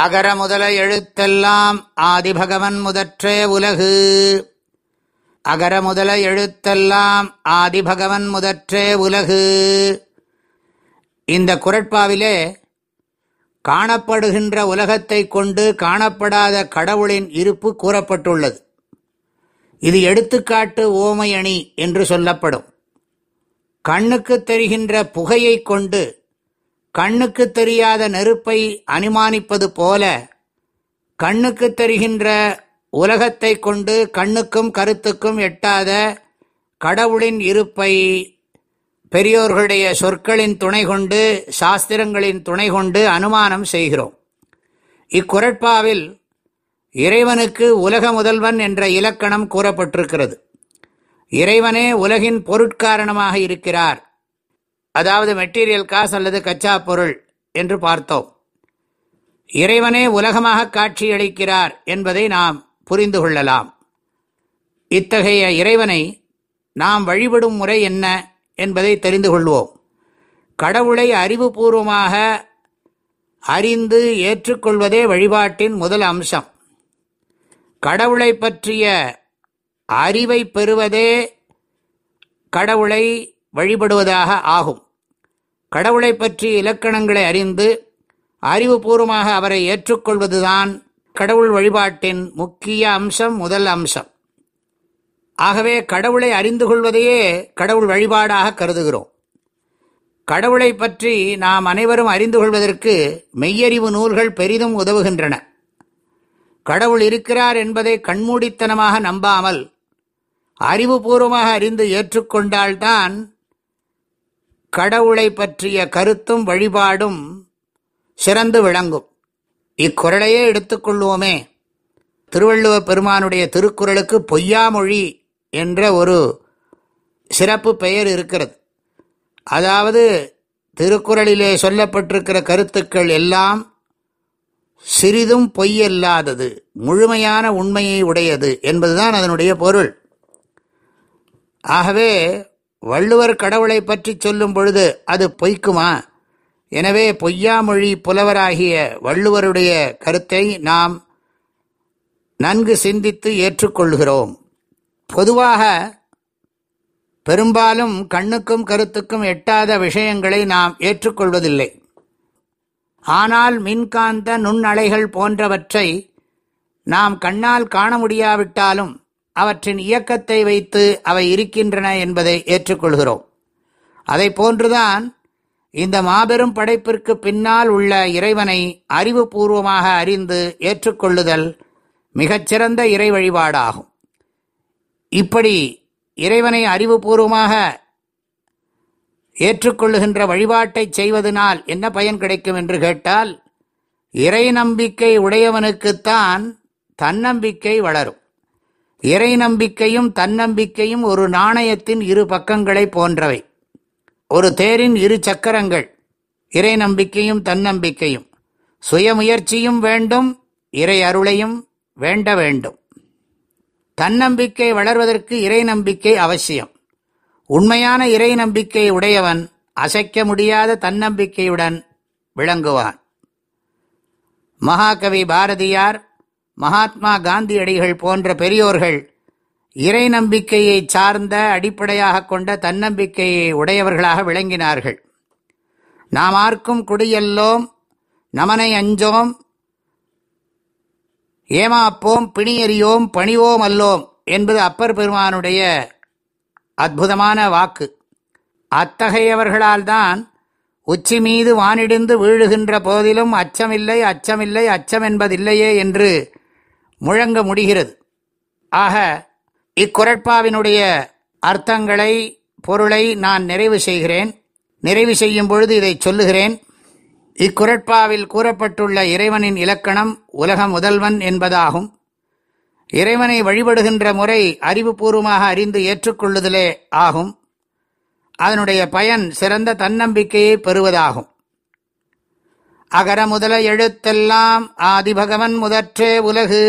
அகர முதல எழுத்தெல்லாம் ஆதிபகவன் முதற்றே உலகு. அகர முதல எழுத்தெல்லாம் ஆதிபகவன் முதற்றே உலகு. இந்த குரட்பாவிலே காணப்படுகின்ற உலகத்தை கொண்டு காணப்படாத கடவுளின் இருப்பு கூறப்பட்டுள்ளது. இது எடுத்துக்காட்டு ஓமையணி என்று சொல்லப்படும். கண்ணுக்கு தெரிகின்ற புகையை கொண்டு கண்ணுக்கு தெரியாத நெருப்பை அனுமானிப்பது போல கண்ணுக்கு தெரிகின்ற உலகத்தை கொண்டு கண்ணுக்கும் கருத்துக்கும் எட்டாத கடவுளின் இருப்பை பெரியோர்களுடைய சொற்களின் துணை கொண்டு சாஸ்திரங்களின் துணை கொண்டு அனுமானம் செய்கிறோம். இக்குரட்பாவில் இறைவனுக்கு உலக முதல்வன் என்ற இலக்கணம் கூறப்பட்டிருக்கிறது. இறைவனே உலகின் பொருட்காரணமாக இருக்கிறார். அதாவது மெட்டீரியல் காசு அல்லது கச்சா பொருள் என்று பார்த்தோம். இறைவனே உலகமாக காட்சியளிக்கிறார் என்பதை நாம் புரிந்து கொள்ளலாம். இத்தகைய இறைவனை நாம் வழிபடும் முறை என்ன என்பதை தெரிந்து கொள்வோம். கடவுளை அறிவுபூர்வமாக அறிந்து ஏற்றுக்கொள்வதே வழிபாட்டின் முதல் அம்சம். கடவுளை பற்றிய அறிவை பெறுவதே கடவுளை வழிபடுவதாக ஆகும். கடவுளை பற்றிய இலக்கணங்களை அறிந்து அறிவுபூர்வமாக அவரை ஏற்றுக்கொள்வதுதான் கடவுள் வழிபாட்டின் முக்கிய அம்சம் முதல் அம்சம். ஆகவே கடவுளை அறிந்து கொள்வதையே கடவுள் வழிபாடாக கருதுகிறோம். கடவுளை பற்றி நாம் அனைவரும் அறிந்து கொள்வதற்கு மெய்யறிவு நூல்கள் பெரிதும் உதவுகின்றன. கடவுள் இருக்கிறார் என்பதை கண்மூடித்தனமாக நம்பாமல் அறிவுபூர்வமாக அறிந்து ஏற்றுக்கொண்டால்தான் கடவுளை பற்றிய கருத்தும் வழிபாடும் சிறந்து விளங்கும். இக்குரலையே எடுத்துக்கொள்வோமே திருவள்ளுவ பெருமானுடைய திருக்குறளுக்கு பொய்யாமொழி என்ற ஒரு சிறப்பு பெயர் இருக்கிறது. அதாவது திருக்குறளிலே சொல்லப்பட்டிருக்கிற கருத்துக்கள் எல்லாம் சிறிதும் பொய்யல்லாதது முழுமையான உண்மையை உடையது என்பதுதான் அதனுடைய பொருள். ஆகவே வள்ளுவர் கடவுளை பற்றி சொல்லும் பொழுது அது பொய்க்குமா? எனவே பொய்யாமொழி புலவராகிய வள்ளுவருடைய கருத்தை நாம் நன்கு சிந்தித்து ஏற்றுக்கொள்கிறோம். பொதுவாக பெரும்பாலும் கண்ணுக்கும் கருத்துக்கும் எட்டாத விஷயங்களை நாம் ஏற்றுக்கொள்வதில்லை. ஆனால் மின்காந்த நுண்ணலைகள் போன்றவற்றை நாம் கண்ணால் காண முடியாவிட்டாலும் அவற்றின் இயக்கத்தை வைத்து அவை இருக்கின்றன என்பதை ஏற்றுக்கொள்கிறோம். அதை போன்றுதான் இந்த மாபெரும் படைப்பிற்கு பின்னால் உள்ள இறைவனை அறிவுபூர்வமாக அறிந்து ஏற்றுக்கொள்ளுதல் மிகச்சிறந்த இறை வழிபாடாகும் இப்படி இறைவனை அறிவுபூர்வமாக ஏற்றுக்கொள்ளுகின்ற வழிபாட்டை செய்வதனால் என்ன பயன் கிடைக்கும் என்று கேட்டால் இறை நம்பிக்கை உடையவனுக்குத்தான் தன்னம்பிக்கை வளரும். இறை நம்பிக்கையும் தன்னம்பிக்கையும் ஒரு நாணயத்தின் இரு பக்கங்களை போன்றவை. ஒரு தேரின் இரு சக்கரங்கள் இறை நம்பிக்கையும் தன்னம்பிக்கையும். சுயமுயற்சியும் வேண்டும் இறை அருளையும் வேண்ட வேண்டும். தன்னம்பிக்கை வளர்வதற்கு இறை நம்பிக்கை அவசியம். உண்மையான இறை நம்பிக்கை உடையவன் அசைக்க முடியாத தன்னம்பிக்கையுடன் விளங்குவான். மகாகவி பாரதியார் மகாத்மா காந்தியடிகள் போன்ற பெரியோர்கள் இறை நம்பிக்கையை சார்ந்த அடிப்படையாக கொண்ட தன்னம்பிக்கையை உடையவர்களாக விளங்கினார்கள். நாம் ஆர்க்கும் குடியல்லோம் நமனை அஞ்சோம் ஏமாப்போம் பிணியறியோம் பணிவோம் அல்லோம் என்பது அப்பர் பெருமானுடைய அற்புதமான வாக்கு. அத்தகையவர்களால்தான் உச்சி மீது வானிடிந்து வீழுகின்ற போதிலும் அச்சமில்லை அச்சமில்லை அச்சம் என்பதில்லையே என்று முழங்க முடிகிறது. ஆக இக்குரட்பாவினுடைய அர்த்தங்களை பொருளை நான் நிறைவு செய்கிறேன். நிறைவு செய்யும் பொழுது இதை சொல்லுகிறேன். இக்குரட்பாவில் கூறப்பட்டுள்ள இறைவனின் இலக்கணம் உலக முதல்வன் என்பதாகும். இறைவனை வழிபடுகின்ற முறை அறிவுபூர்வமாக அறிந்து ஏற்றுக்கொள்ளுதலே ஆகும். அதனுடைய பயன் சிறந்த தன்னம்பிக்கையை பெறுவதாகும். அகர முதல எழுத்தெல்லாம் ஆதிபகவன் முதற்றே உலகு.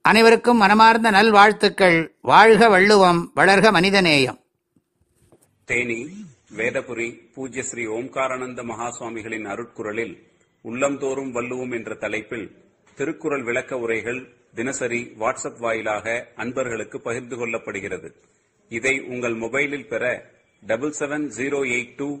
அனைவருக்கும் மனமார்ந்த நல்வாழ்த்துக்கள். வாழ்க வள்ளுவம் வளர்க மனிதநேயம். தேனி வேதபுரி பூஜ்ய ஸ்ரீ ஓம்காரானந்த மகாசுவாமிகளின் அருட்குரலில் உள்ளந்தோறும் வள்ளுவோம் என்ற தலைப்பில் திருக்குறள் விளக்க உரைகள் தினசரி வாட்ஸ்அப் வாயிலாக அன்பர்களுக்கு பகிர்ந்து கொள்ளப்படுகிறது. இதை உங்கள் மொபைலில் பெற double seven zero eight two